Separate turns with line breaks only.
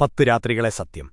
പത്തു രാത്രികളെ സത്യം